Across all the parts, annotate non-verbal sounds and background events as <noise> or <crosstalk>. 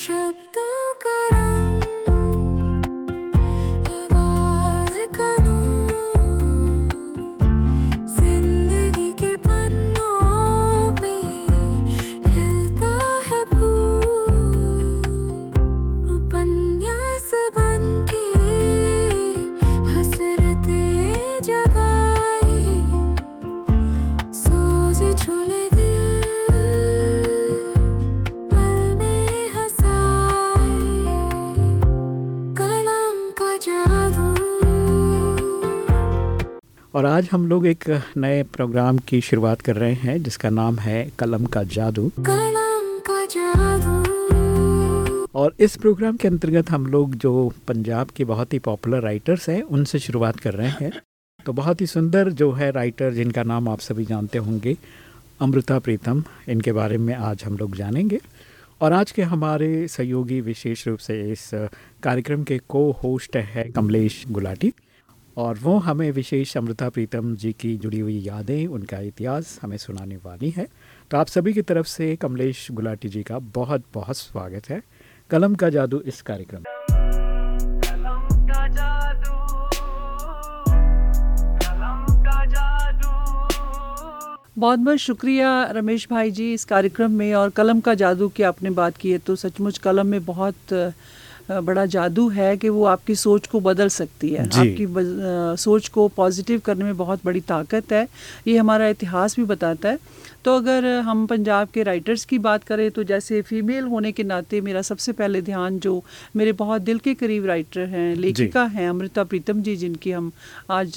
शब्दों हम लोग एक नए प्रोग्राम की शुरुआत कर रहे हैं जिसका नाम है कलम का जादू। कलम का जादू। और इस प्रोग्राम के अंतर्गत हम लोग जो पंजाब के बहुत ही पॉपुलर राइटर्स हैं उनसे शुरुआत कर रहे हैं। तो बहुत ही सुंदर जो है राइटर जिनका नाम आप सभी जानते होंगे अमृता प्रीतम इनके बारे में आज हम लोग जानेंगे। और आज के हमारे सहयोगी विशेष रूप से इस कार्यक्रम के को होस्ट है कमलेश गुलाटी। और वो हमें विशेष अमृता प्रीतम जी की जुड़ी हुई यादें उनका इतिहास हमें सुनाने वाली है। तो आप सभी की तरफ़ से कमलेश गुलाटी जी का बहुत बहुत स्वागत है। कलम का जादू इस कार्यक्रम। में। कलम का जादू कलम का जादू। बहुत बहुत शुक्रिया रमेश भाई जी इस कार्यक्रम में और कलम का जादू की आपने बात की है तो सचमुच कलम में बहुत बड़ा जादू है कि वो आपकी सोच को बदल सकती है। आपकी बज- आ, सोच को पॉजिटिव करने में बहुत बड़ी ताकत है। ये हमारा इतिहास भी बताता है। तो अगर हम पंजाब के राइटर्स की बात करें तो जैसे फीमेल होने के नाते मेरा सबसे पहले ध्यान जो मेरे बहुत दिल के करीब राइटर हैं लेखिका हैं अमृता प्रीतम जी जिनकी हम आज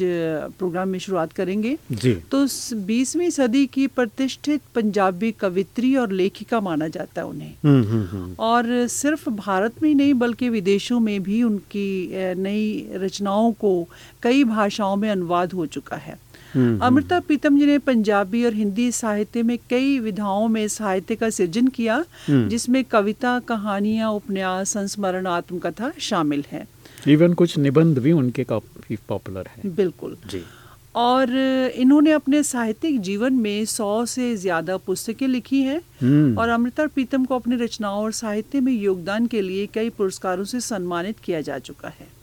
प्रोग्राम में शुरुआत करेंगे। जी। तो बीसवीं सदी की प्रतिष्ठित पंजाबी कवित्री और लेखिका माना जाता है उन्हें। हम्म हम्म हम्म। और सिर्फ़ भारत में ही नहीं बल्कि विदेशों में भी उनकी नई रचनाओं को कई भाषाओं में अनुवाद हो चुका है। अमृता प्रीतम जी ने पंजाबी और हिंदी साहित्य में कई विधाओं में साहित्य का सृजन किया हम्म। जिसमें कविता कहानियाँ उपन्यास संस्मरण आत्मकथा शामिल है। इवन कुछ निबंध भी उनके काफ़ी पॉपुलर हैं। बिल्कुल। जी। और इन्होंने अपने साहित्यिक जीवन में सौ से ज़्यादा पुस्तकें लिखी हैं। हम्म। और अमृता प्रीतम को अपनी रचनाओं और साहित्य में योगदान के लिए कई पुरस्कारों से सम्मानित किया जा चुका है।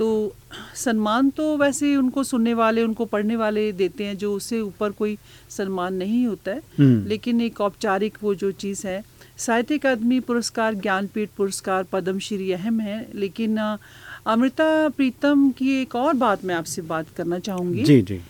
तो सम्मान तो वैसे उनको सुनने वाले उनको पढ़ने वाले देते हैं जो उससे ऊपर कोई सम्मान नहीं होता है। हम्म। लेकिन एक औपचारिक वो जो चीज़ है साहित्य अकादमी पुरस्कार ज्ञानपीठ पुरस्कार पद्मश्री अहम है। लेकिन अमृता प्रीतम की एक और बात मैं आपसे बात करना चाहूँगी। जी जी।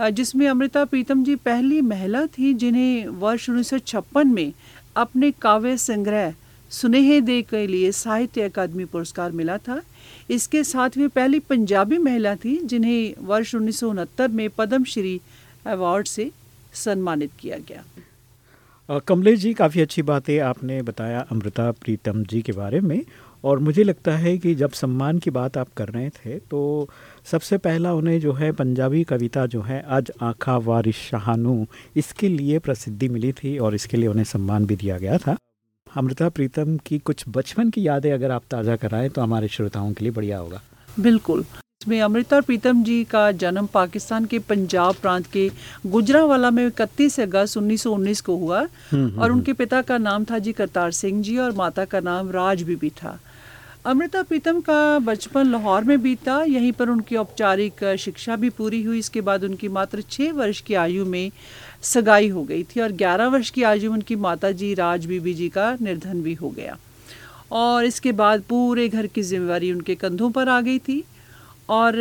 जिसमें अमृता प्रीतम जी पहली महिला थी जिन्हें वर्ष उन्नीस सौ छप्पन में अपने काव्य संग्रह सुनेहे दे के लिए साहित्य अकादमी पुरस्कार मिला था। इसके साथ वे पहली पंजाबी महिला थी, जिन्हें वर्ष उन्नीस सौ उनहत्तर में पद्मश्री अवार्ड से सम्मानित किया गया। कमलेश जी, काफ़ी अच्छी बातें आपने बताया अमृता, प्रीतम जी के बारे में, और मुझे लगता है कि जब सम्मान की बात आप कर रहे थे तो सबसे पहला उन्हें जो है पंजाबी कविता जो है, आज आखा वारिश शाहानू, इसके लिए प्रसिद्धि मिली थी, और इसके लिए उन्हें सम्मान भी दिया गया था। अमृता प्रीतम की कुछ बचपन की यादें अगर आप ताज़ा कराएँ तो हमारे श्रोताओं के लिए बढ़िया होगा। बिल्कुल। इसमें अमृता प्रीतम जी का जन्म पाकिस्तान के पंजाब प्रांत के गुजरावाला में इकतीस अगस्त 1919 को हुआ और उनके पिता का नाम था जी करतार सिंह जी और माता का नाम राज बीबी था। अमृता प्रीतम का बचपन लाहौर में बीता। यहीं पर उनकी औपचारिक शिक्षा भी पूरी हुई। इसके बाद उनकी मात्र छः वर्ष की आयु में सगाई हो गई थी और 11 वर्ष की आयु में उनकी माता जी राज बीबी जी का निर्धन भी हो गया। और इसके बाद पूरे घर की जिम्मेवारी उनके कंधों पर आ गई थी। और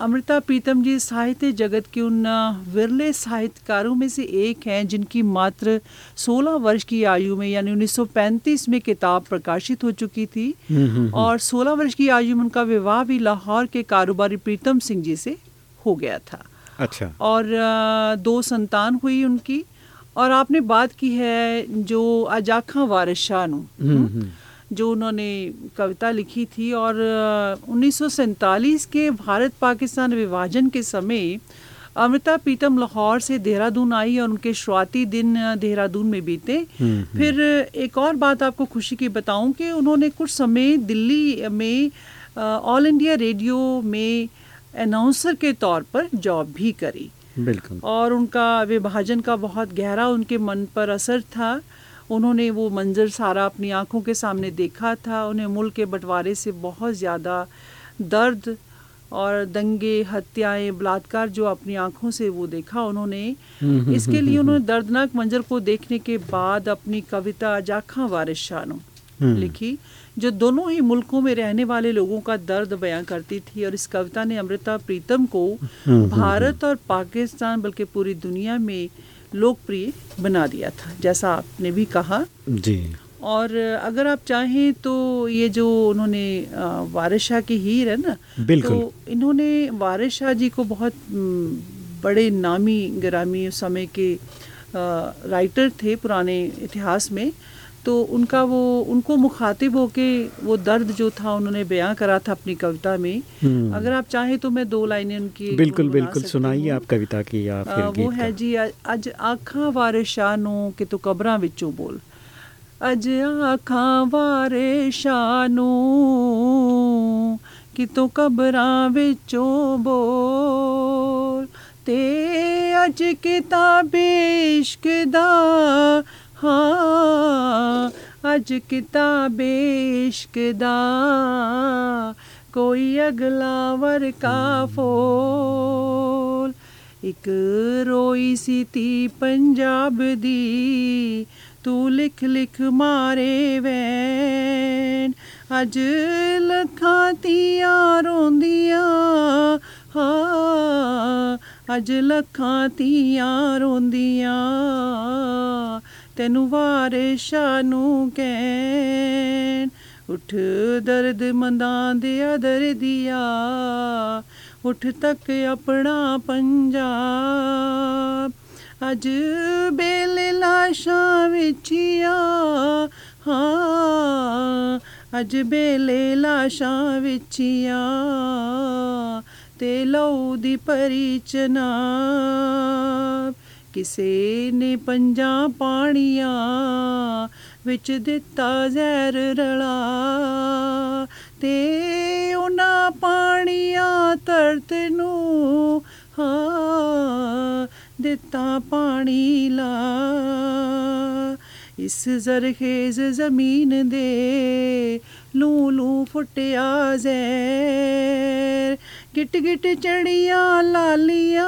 अमृता प्रीतम जी साहित्य जगत के उन विरले साहित्यकारों में से एक हैं जिनकी मात्र 16 वर्ष की आयु में यानी 1935 में किताब प्रकाशित हो चुकी थी। और 16 वर्ष की आयु में उनका विवाह भी लाहौर के कारोबारी प्रीतम सिंह जी से हो गया था। अच्छा। और दो संतान हुई उनकी और आपने बात की है जो अजाखा वारिस शाह नु, हम्म, जो उन्होंने कविता लिखी थी और उन्नीस सौ सैंतालीस के भारत पाकिस्तान विभाजन के समय अमृता प्रीतम लाहौर से देहरादून आई और उनके शुरुआती दिन देहरादून में बीते। फिर एक और बात आपको खुशी की बताऊँ कि उन्होंने कुछ समय दिल्ली में ऑल इंडिया रेडियो में अनाउंसर के तौर पर जॉब भी करी। बिल्कुल। और उनका विभाजन का बहुत गहरा उनके मन पर असर था। उन्होंने वो मंजर सारा अपनी आँखों के सामने देखा था। उन्हें मुल्क के बंटवारे से बहुत ज़्यादा दर्द और दंगे हत्याएँ बलात्कार जो अपनी आँखों से वो देखा उन्होंने। इसके लिए उन्होंने दर्दनाक मंजर को देखने के बाद अपनी कविता जाखा वारिस शानो लिखी जो दोनों ही मुल्कों में रहने वाले लोगों का दर्द बयां करती थी और इस कविता ने अमृता प्रीतम को भारत और पाकिस्तान बल्कि पूरी दुनिया में लोकप्रिय बना दिया था जैसा आपने भी कहा। जी। और अगर आप चाहें तो ये जो उन्होंने अ, वारिस शाह की हीर है ना तो इन्होंने वारिस शाह जी को बहुत बड़े नामी ग्रामी उस समय के राइटर थे पुराने इतिहास में। तो उनका वो उनको मुखातिब होके वो दर्द जो था उन्होंने बयां करा था अपनी कविता में। हम्म। अगर आप चाहें तो मैं दो लाइनें उनकी बिल्कुल बिल्कुल सुनाइए आप कविता की या फिर आ, वो है जी अज आखा वारे शाह के तो कि तू कब्रा विचों बोल। अज आखा वारे शाह कि तू तो कब्रा विचों बोल। ते अज किताबे इश्क दा ਹਾਂ, ਅੱਜ ਕਿਤਾਬੇ ਇਸ਼ਕ ਦਾ। ਕੋਈ ਅਗਲਾ ਵਰਕਾ ਫੋਲ। ਇੱਕ ਰੋਈ ਸੀ ਤੀ ਪੰਜਾਬ ਦੀ, ਤੂੰ ਲਿਖ ਲਿਖ ਮਾਰੇ ਵੈਣ। ਅੱਜ ਲੱਖਾਂ ਤੀਆਂ ਰੋਂਦੀਆਂ, ਹਾਂ, ਅੱਜ ਲੱਖਾਂ ਤੀਆਂ ਰੋਂਦੀਆਂ। ਤੈਨੂੰ ਵਾਰਿਸ਼ਾਂ ਨੂੰ ਕਹਿਣ ਉਠ ਦਰਦ ਮੰਦਾਂ ਦੇ ਅਦਰ ਦਿਆ ਉਠ ਤੱਕ ਆਪਣਾ ਪੰਜਾਬ ਅੱਜ ਬੇਲੇ ਲਾਸ਼ਾਂ ਵਿੱਚ ਆ ਹਾਂ ਅੱਜ ਬੇਲੇ ਲਾਸ਼ਾਂ ਵਿੱਚ ਆ ਤੇ ਲਹੂ ਦੀ ਭਰੀ ਚਨਾਬ ਕਿਸੇ ਨੇ ਪੰਜਾਂ ਪਾਣੀਆਂ ਵਿੱਚ ਦਿੱਤਾ ਜ਼ਹਿਰ ਰਲਾ। ਤੇ ਉਹਨਾਂ ਪਾਣੀਆਂ ਧਰਤ ਨੂੰ ਹਾਂ ਦਿੱਤਾ ਪਾਣੀ ਲਾ। ਇਸ ਜ਼ਰਖੇਜ਼ ਜ਼ਮੀਨ ਦੇ ਲੂ ਲੂ ਫੁੱਟਿਆ ਜ਼ੈਰ ਗਿਟ ਗਿਟ ਚੜੀਆਂ ਲਾਲੀਆਂ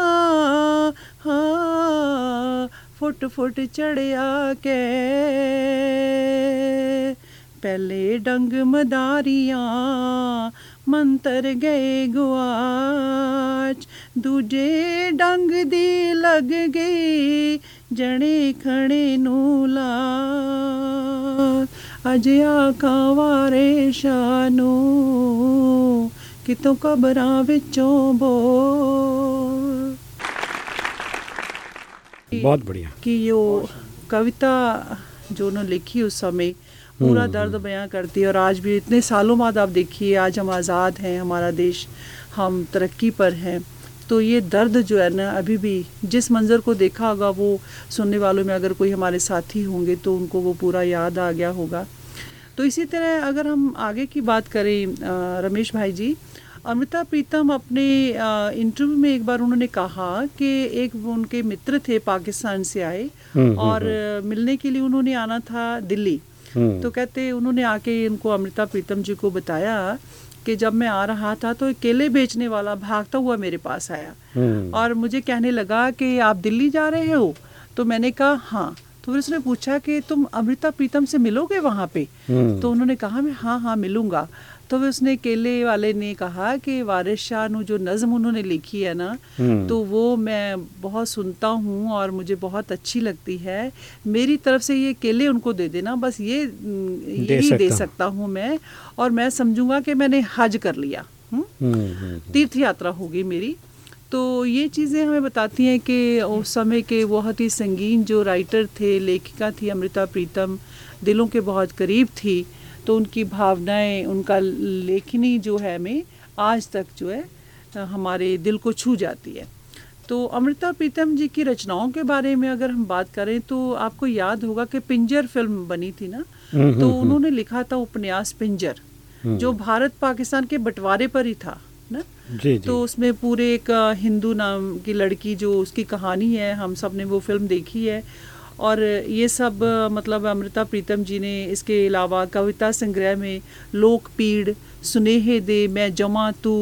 ਹਾਂ, ਫੁੱਟ ਫੁੱਟ ਚੜਿਆ ਕੇ। ਪਹਿਲੇ ਡੰਗ ਮਦਾਰੀਆਂ, ਮੰਤਰ ਗਏ ਗੁਆਚ। ਦੂਜੇ ਡੰਗ ਦੀ ਲੱਗ ਗਈ, ਜਣੇ ਖਣੇ ਨੂੰ ਲਾ ਅਜ ਆਖਾਂ ਵਾਰੇ ਸ਼ਾਨੂ ਕਿਤੋਂ ਕਬਰਾਂ ਵਿੱਚੋਂ ਬੋ बहुत बढ़िया। कि यो कविता जो उन्होंने लिखी उस समय पूरा दर्द बयां करती है और आज भी इतने सालों बाद आप देखिए आज हम आज़ाद हैं हमारा देश हम तरक्की पर हैं। तो ये दर्द जो है ना अभी भी जिस मंज़र को देखा होगा वो सुनने वालों में अगर कोई हमारे साथी होंगे तो उनको वो पूरा याद आ गया होगा। तो इसी तरह अगर हम आगे की बात करें रमेश भाई जी अमृता प्रीतम अपने इंटरव्यू में एक बार उन्होंने कहा कि एक उनके मित्र थे पाकिस्तान से आए हम्म, और मिलने के लिए उन्होंने आना था दिल्ली। हम्म, तो कहते उन्होंने आके इनको अमृता प्रीतम जी को बताया कि जब मैं आ रहा था तो केले बेचने वाला भागता हुआ मेरे पास आया। हम्म, और मुझे कहने लगा कि आप दिल्ली जा रहे हो? तो मैंने कहा हाँ। तो फिर उसने पूछा कि तुम अमृता प्रीतम से मिलोगे वहाँ पे? हम्म, तो उन्होंने कहा मैं हाँ हाँ मिलूँगा। तो फिर उसने केले वाले ने कहा कि वारिस शाह नु जो नज़म उन्होंने लिखी है ना हम्म, तो वो मैं बहुत सुनता हूँ और मुझे बहुत अच्छी लगती है। मेरी तरफ़ से ये केले उनको दे देना बस ये यही दे सकता हूँ। मैं और मैं समझूँगा कि मैंने हज कर लिया हम्म? हम्म, तीर्थ यात्रा होगी मेरी। तो ये चीज़ें हमें बताती हैं कि उस समय के बहुत ही संगीन जो राइटर थे लेखिका थी अमृता प्रीतम दिलों के बहुत करीब थी। तो उनकी भावनाएँ उनका लेखनी जो है में आज तक जो है हमारे दिल को छू जाती है। तो अमृता प्रीतम जी की रचनाओं के बारे में अगर हम बात करें तो आपको याद होगा कि पिंजर फ़िल्म बनी थी ना? हम्म, तो हम्म, उन्होंने लिखा था उपन्यास पिंजर जो भारत पाकिस्तान के बंटवारे पर ही था ना? जी जी। तो उसमें पूरे एक हिंदू नाम की लड़की जो उसकी कहानी है हम सबने वो फ़िल्म देखी है। और ये सब मतलब अमृता प्रीतम जी ने इसके अलावा कविता संग्रह में लोक पीड़, सुनेहे दे, मैं जमा तू,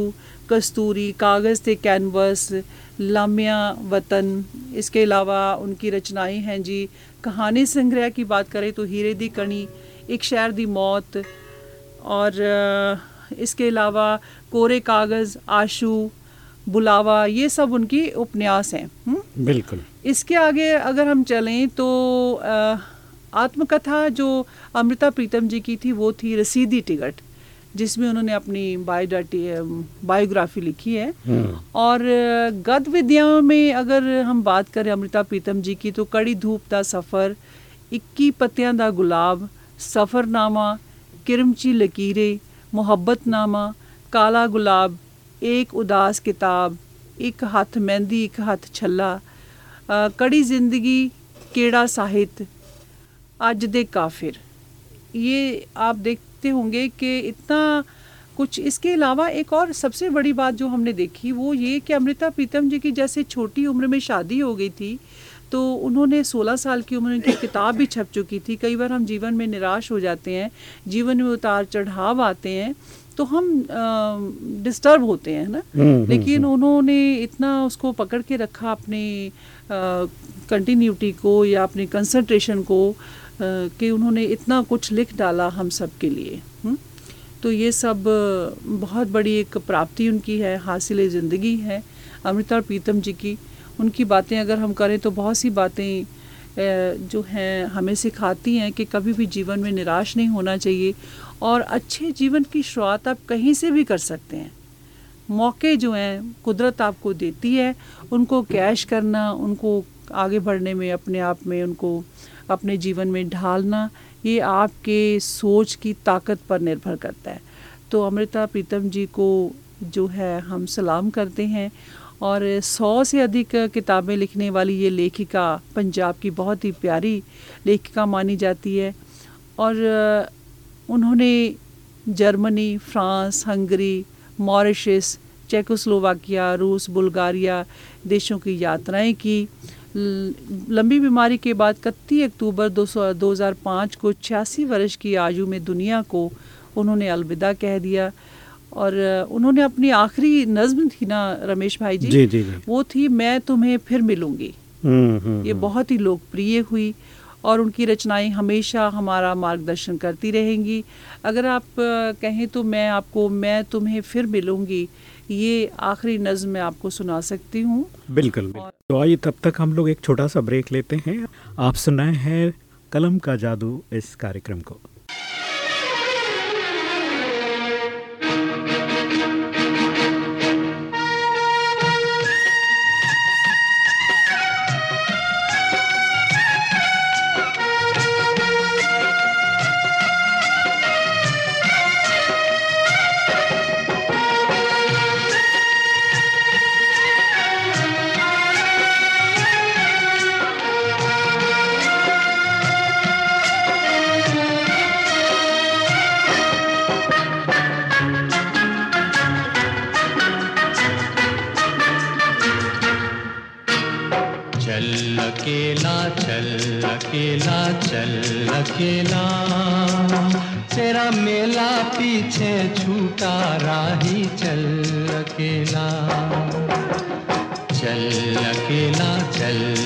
कस्तूरी, कागज़ ते कैनवस, लामिया वतन। इसके अलावा उनकी रचनाएँ हैं जी। कहानी संग्रह की बात करें तो हीरे दी कणी, एक शहर दी मौत, और इसके अलावा कोरे कागज़, आशू, बुलावा, ये सब उनकी उपन्यास हैं। बिल्कुल। इसके आगे अगर हम चलें तो अ, आत्मकथा जो अमृता प्रीतम जी की थी वो थी रसीदी टिकट जिसमें उन्होंने अपनी बायोडाटी बायोग्राफी लिखी है और अ, गद विद्याओं में अगर हम बात करें अमृता प्रीतम जी की तो कड़ी धूप ਦਾ ਸਫ਼ਰ 21 ਪੱਤਿਆਂ ਦਾ ਗੁਲਾਬ ਸਫ਼ਰਨਾਮਾ ਕਿਰਮਚੀ ਲਕੀਰੇ ਮੁਹੱਬਤਨਾਮਾ ਕਾਲਾ ਗੁਲਾਬ ਏਕ ਉਦਾਸ ਕਿਤਾਬ ਇੱਕ ਹੱਥ ਮਹਿੰਦੀ ਇੱਕ ਹੱਥ ਛੱਲਾ कड़ी ज़िंदगी, केड़ा साहित आज दे काफिर। ये आप देखते होंगे कि इतना कुछ इसके अलावा एक और सबसे बड़ी बात जो हमने देखी, वो ये कि अमृता प्रीतम जी की जैसे छोटी उम्र में शादी हो गई थी तो उन्होंने 16 साल की उम्र की किताब भी छप चुकी थी। कई बार हम जीवन में निराश हो जाते हैं, जीवन में उतार चढ़ाव आते हैं तो हम डिस्टर्ब होते हैं ना? हम्म, लेकिन उन्होंने इतना उसको पकड़ के रखा अपने कंटिन्यूटी को या अपने कंसंट्रेशन को कि उन्होंने इतना कुछ लिख डाला हम सब के लिए हुँ? तो ये सब बहुत बड़ी एक प्राप्ति उनकी है हासिल ज़िंदगी है। अमृता प्रीतम जी की उनकी बातें अगर हम करें तो बहुत सी बातें जो हैं हमें सिखाती हैं कि कभी भी जीवन में निराश नहीं होना चाहिए। और अच्छे जीवन की शुरुआत आप कहीं से भी कर सकते हैं। मौके जो हैं, कुदरत आपको देती है, उनको कैश करना, उनको आगे बढ़ने में, अपने आप में उनको, अपने जीवन में ढालना, ये आपके सोच की ताकत पर निर्भर करता है। तो अमृता प्रीतम जी को जो है, हम सलाम करते हैं और सौ से अधिक किताबें लिखने वाली ये लेखिका पंजाब की बहुत ही प्यारी लेखिका मानी जाती है। और उन्होंने Germany France Hungary Mauritius Czechoslovakia रूस बुल्गारिया देशों की यात्राएँ की। लंबी बीमारी के बाद 31 अक्टूबर 200 2005 को 86 वर्ष की आयु में दुनिया को उन्होंने अलविदा कह दिया और उन्होंने अपनी आखिरी नज्म थी ना रमेश भाई जी? जी जी जी। वो थी मैं तुम्हें फिर मिलूँगी। हम्म, हम्म, ये बहुत ही लोकप्रिय हुई। और उनकी रचनाएँ हमेशा हमारा मार्गदर्शन करती रहेंगी। अगर आप कहें तो मैं आपको, मैं तुम्हें फिर मिलूँगी, ये आखिरी नज्म मैं आपको सुना सकती हूँ। बिल्कुल बिल्कुल। तो आइए तब तक हम लोग एक छोटा सा ब्रेक लेते हैं। आप सुनाए हैं कलम का जादू इस कार्यक्रम को।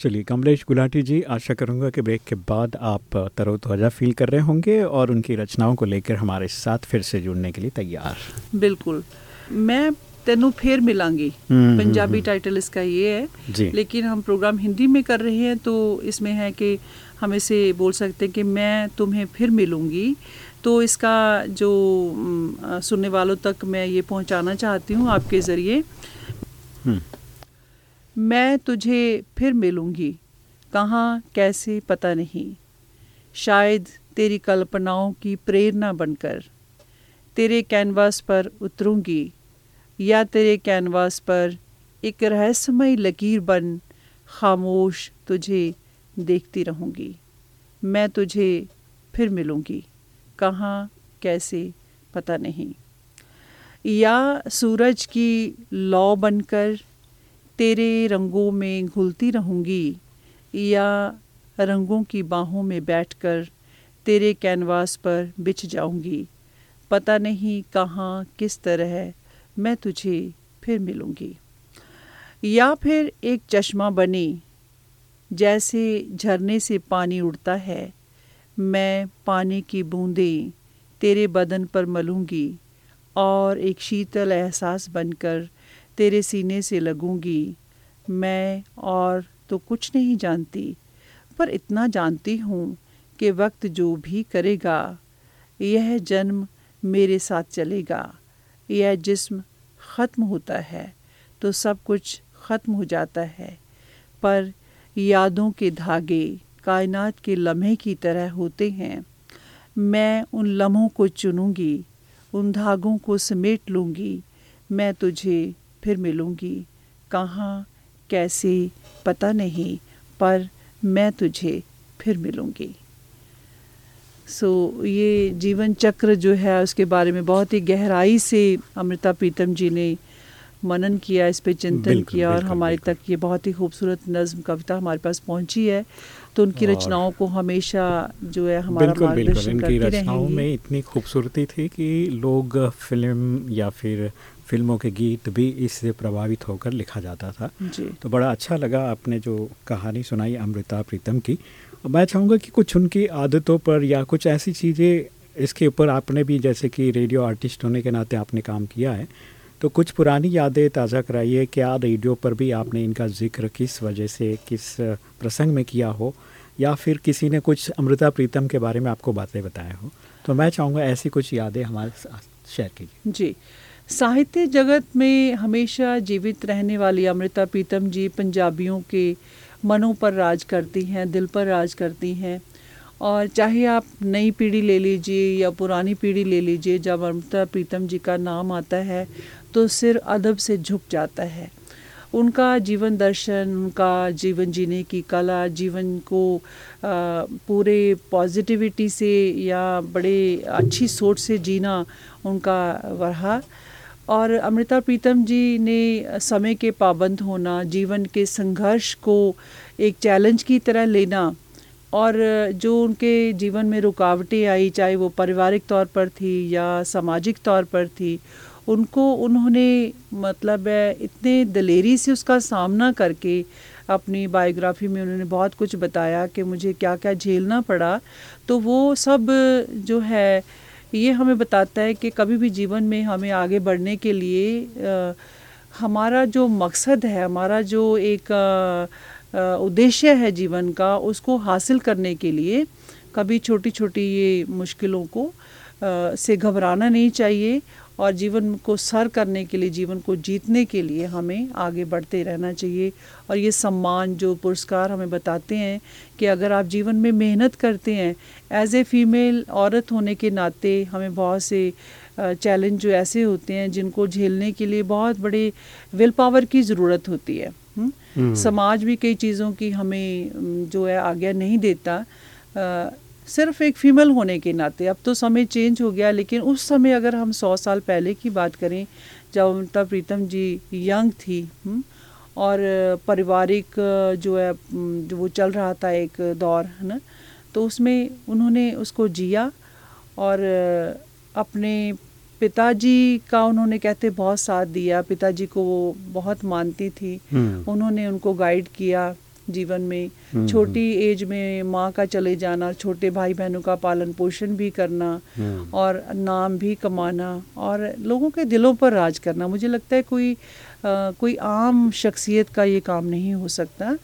चलिए कमलेश गुलाटी जी आशा करूँगा कि ब्रेक के बाद आप तरोताज़ा फील कर रहे होंगे और उनकी रचनाओं को लेकर हमारे साथ फिर से जुड़ने के लिए तैयार। बिल्कुल। मैं तेनू फिर मिलांगी। हम्म, पंजाबी हम्म। टाइटल इसका ये है। लेकिन हम प्रोग्राम हिंदी में कर रहे हैं तो इसमें है कि हम इसे बोल सकते हैं कि मैं तुम्हें फिर मिलूँगी। तो इसका जो सुनने वालों तक मैं ये पहुंचाना चाहती हूँ आपके ज़रिए। हम्म, मैं तुझे फिर मिलूँगी। कहाँ, कैसे, पता नहीं। शायद तेरी कल्पनाओं की प्रेरणा बनकर। तेरे कैनवास पर उतरूँगी, या तेरे कैनवास पर एक रहस्यमय लकीर बन खामोश तुझे देखती रहूँगी। मैं तुझे फिर मिलूँगी। कहाँ, कैसे, पता नहीं। या सूरज की लौ बनकर तेरे रंगों में घुलती रहूँगी या रंगों की बाहों में बैठकर तेरे कैनवास पर बिछ जाऊँगी। पता नहीं कहाँ, किस तरह मैं तुझे फिर मिलूँगी। या फिर एक चश्मा बनी, जैसे झरने से पानी उड़ता है। मैं पानी की बूंदें तेरे बदन पर मलूँगी और एक शीतल एहसास बनकर तेरे सीने से लगूँगी, मैं और तो कुछ नहीं जानती, पर इतना जानती हूँ कि वक्त जो भी करेगा, यह जन्म मेरे साथ चलेगा, यह जिस्म ख़त्म होता है तो सब कुछ ख़त्म हो जाता है। पर यादों के धागे कायनात के लम्हे की तरह होते हैं। मैं उन लम्हों को चुनूँगी, उन धागों को समेट लूँगी, मैं तुझे फिर मिलूँगी। कहाँ कैसे पता नहीं पर मैं तुझे फिर मिलूँगी। सो so, ये जीवन चक्र जो है उसके बारे में बहुत ही गहराई से अमृता प्रीतम जी ने मनन किया इस पे चिंतन किया और हमारे तक ये बहुत ही खूबसूरत नज्म कविता हमारे पास पहुँची है। तो उनकी रचनाओं को हमेशा जो है हमारा बिल्कुल बिल्कुल मार्गदर्शन इनकी करती रचनाओं में इतनी खूबसूरती थी कि लोग फ़िल्म या फिर फ़िल्मों के गीत भी इससे प्रभावित होकर लिखा जाता था। तो बड़ा अच्छा लगा आपने जो कहानी सुनाई अमृता प्रीतम की। मैं चाहूँगा कि कुछ उनकी आदतों पर या कुछ ऐसी चीज़ें इसके ऊपर आपने भी जैसे कि रेडियो आर्टिस्ट होने के नाते आपने काम किया है तो कुछ पुरानी यादें ताज़ा कराइए। क्या रेडियो पर भी आपने इनका ज़िक्र किस वजह से किस प्रसंग में किया हो या फिर किसी ने कुछ अमृता प्रीतम के बारे में आपको बातें बताया हो? तो मैं चाहूँगा ऐसी कुछ यादें हमारे साथ शेयर कीजिए। जी। साहित्य जगत में हमेशा जीवित रहने वाली अमृता प्रीतम जी पंजाबियों के मनों पर राज करती हैं, दिल पर राज करती हैं। और चाहे आप नई पीढ़ी ले लीजिए या पुरानी पीढ़ी ले लीजिए, जब अमृता प्रीतम जी का नाम आता है तो सिर अदब से झुक जाता है। उनका जीवन दर्शन, उनका जीवन जीने की कला, जीवन को पूरे पॉजिटिविटी से या बड़े अच्छी सोच से जीना उनका रहा और अमृता प्रीतम जी ने समय के पाबंद होना, जीवन के संघर्ष को एक चैलेंज की तरह लेना और जो उनके जीवन में रुकावटें आई, चाहे वो पारिवारिक तौर पर थी या सामाजिक तौर पर थी, उनको उन्होंने मतलब इतने दलेरी से उसका सामना करके अपनी बायोग्राफी में उन्होंने बहुत कुछ बताया कि मुझे क्या क्या झेलना पड़ा। तो वो सब जो है ये हमें बताता है कि कभी भी जीवन में हमें आगे बढ़ने के लिए आ, हमारा जो मकसद है हमारा जो एक उद्देश्य है जीवन का उसको हासिल करने के लिए कभी छोटी छोटी ये मुश्किलों को आ, से घबराना नहीं चाहिए और जीवन को सर करने के लिए जीवन को जीतने के लिए हमें आगे बढ़ते रहना चाहिए। और ये सम्मान जो पुरस्कार हमें बताते हैं कि अगर आप जीवन में मेहनत करते हैं एज ए फीमेल औरत होने के नाते हमें बहुत से चैलेंज जो ऐसे होते हैं जिनको झेलने के लिए बहुत बड़े विल पावर की ज़रूरत होती है। समाज भी कई चीज़ों की हमें जो है आज्ञा नहीं देता। सिर्फ़ एक फीमेल होने के नाते अब तो समय चेंज हो गया लेकिन उस समय अगर हम सौ साल पहले की बात करें जब अमृता प्रीतम जी यंग थी हुँ? और पारिवारिक जो है जो वो चल रहा था एक दौर है ना तो उसमें उन्होंने उसको जिया और अपने पिताजी का उन्होंने कहते बहुत साथ दिया पिताजी को वो बहुत मानती थी हम्म। उन्होंने उनको गाइड किया जीवन में हम्म, छोटी एज में माँ का चले जाना छोटे भाई बहनों का पालन पोषण भी करना हम्म। और नाम भी कमाना और लोगों के दिलों पर राज करना। मुझे लगता है कोई अ, कोई आम शख्सियत का ये काम नहीं हो सकता।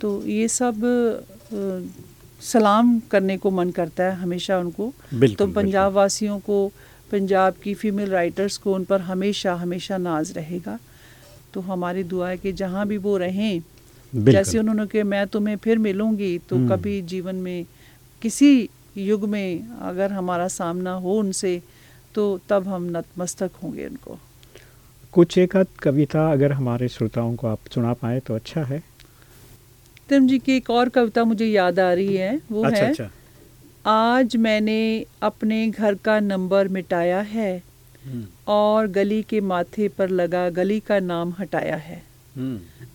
तो ये सब अ, सलाम करने को मन करता है हमेशा उनको। तो पंजाब वासियों को पंजाब की फीमेल राइटर्स को उन पर हमेशा हमेशा नाज रहेगा। तो हमारी दुआ है कि जहाँ भी वो रहें। जैसे उन्होंने कहा मैं तुम्हें फिर मिलूँगी। तो हम्म। कभी जीवन में किसी युग में अगर हमारा सामना हो उनसे तो तब हम नतमस्तक होंगे उनको। कुछ एक आध कविता अगर हमारे श्रोताओं को आप सुना पाए तो अच्छा है। तिम जी की एक और कविता मुझे याद आ रही है वो अच्छा है अच्छा। आज मैंने अपने घर का नंबर मिटाया है हम्म, और गली के माथे पर लगा गली का नाम हटाया है।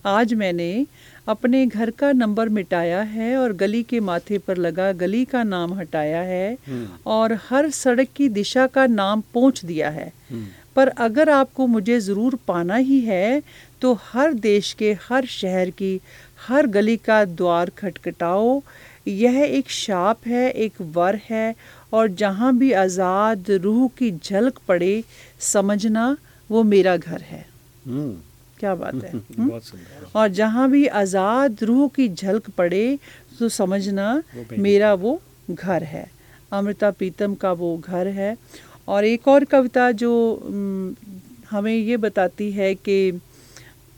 आज मैंने अपने घर का नंबर मिटाया है और गली के माथे पर लगा गली का नाम हटाया है हम्म, और हर सड़क की दिशा का नाम पहुँच दिया है। हम्म, पर अगर आपको मुझे ज़रूर पाना ही है तो हर देश के हर शहर की हर गली का द्वार खटखटाओ। यह एक शाप है एक वर है और जहाँ भी आज़ाद रूह की झलक पड़े समझना वो मेरा घर है। हम्म, क्या बात है? <laughs> हम्म? बहुत सुंदर। और जहाँ भी आज़ाद रूह की झलक पड़े तो समझना मेरी- मेरा वो घर है। अमृता प्रीतम का वो घर है। और एक और कविता जो हमें ये बताती है कि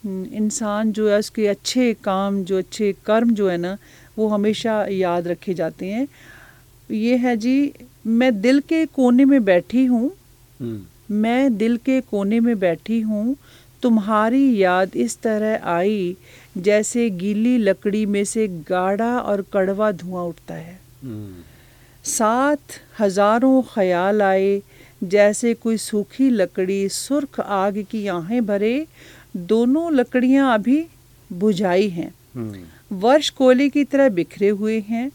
इंसान जो है उसके अच्छे काम जो अच्छे कर्म जो है ना वो हमेशा याद रखे जाते हैं। ये है जी मैं दिल के कोने में बैठी हूँ। हम्म, मैं दिल के कोने में बैठी हूँ तुम्हारी याद इस तरह आई जैसे गीली लकड़ी में से गाढ़ा और कड़वा धुआँ उठता है। साथ हज़ारों ख्याल आए जैसे कोई सूखी लकड़ी सुर्ख आग की आहें भरे। दोनों लकड़ियाँ अभी बुझाई हैं। वर्ष कोले की तरह बिखरे हुए हैं।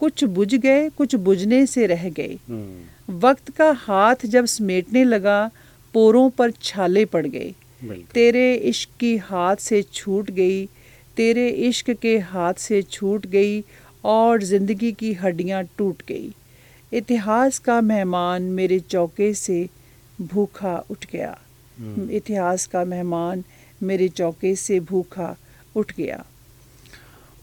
कुछ बुझ गए, कुछ बुझने से रह गए। वक्त का हाथ जब समेटने लगा, पोरों पर छाले पड़ गए। तेरे इश्क की हाथ से छूट गई तेरे इश्क के हाथ से छूट गई और ज़िंदगी की हड्डियाँ टूट गई। इतिहास का मेहमान मेरे चौके से भूखा उठ गया। इतिहास का मेहमान मेरे चौके से भूखा उठ गया।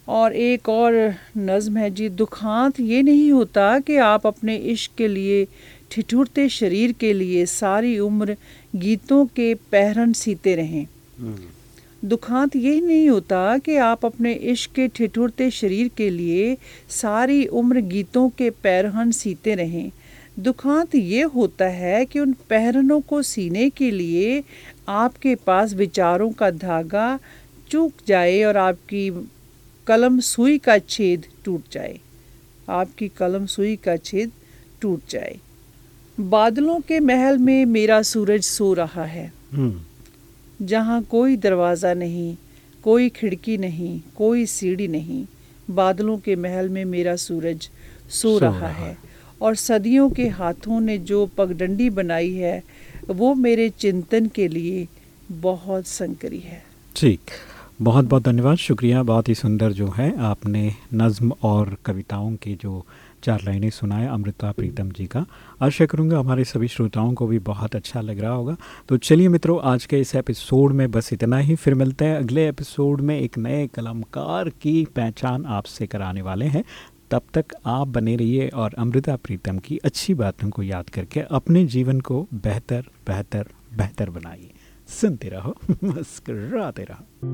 और एक और नज़म है जी दुखांत ये नहीं होता कि आप अपने इश्क के लिए ठिठुरते शरीर के लिए सारी उम्र गीतों के पहरन सीते रहें। हम्म, दुखांत यही नहीं होता कि आप अपने इश्क के ठिठुरते शरीर के लिए सारी उम्र गीतों के पैरहन सीते रहें। दुखांत ये होता है कि उन पैरनों को सीने के लिए आपके पास विचारों का धागा चूक जाए और आपकी कलम सुई का छेद टूट जाए। आपकी कलम सुई का छेद टूट जाए। बादलों के महल में मेरा सूरज सो रहा है। हम्म, जहाँ कोई दरवाज़ा नहीं कोई खिड़की नहीं कोई सीढ़ी नहीं बादलों के महल में मेरा सूरज सो रहा रहा है। है। और सदियों के हाथों ने जो पगडंडी बनाई है वो मेरे चिंतन के लिए बहुत संकरी है। ठीक। बहुत बहुत धन्यवाद। शुक्रिया। बहुत ही सुंदर जो है आपने नज्म और कविताओं के जो चार लाइनें सुनाए अमृता प्रीतम जी का। आशा करूँगा हमारे सभी श्रोताओं को भी बहुत अच्छा लग रहा होगा। तो चलिए मित्रों, आज के इस एपिसोड में बस इतना ही। फिर मिलते हैं अगले एपिसोड में एक नए कलाकार की पहचान आपसे कराने वाले हैं। तब तक आप बने रहिए और अमृता प्रीतम की अच्छी बातों को याद करके अपने जीवन को बेहतर बेहतर बेहतर बनाइए। सुनते रहो, <laughs> मुस्कुराते रहो।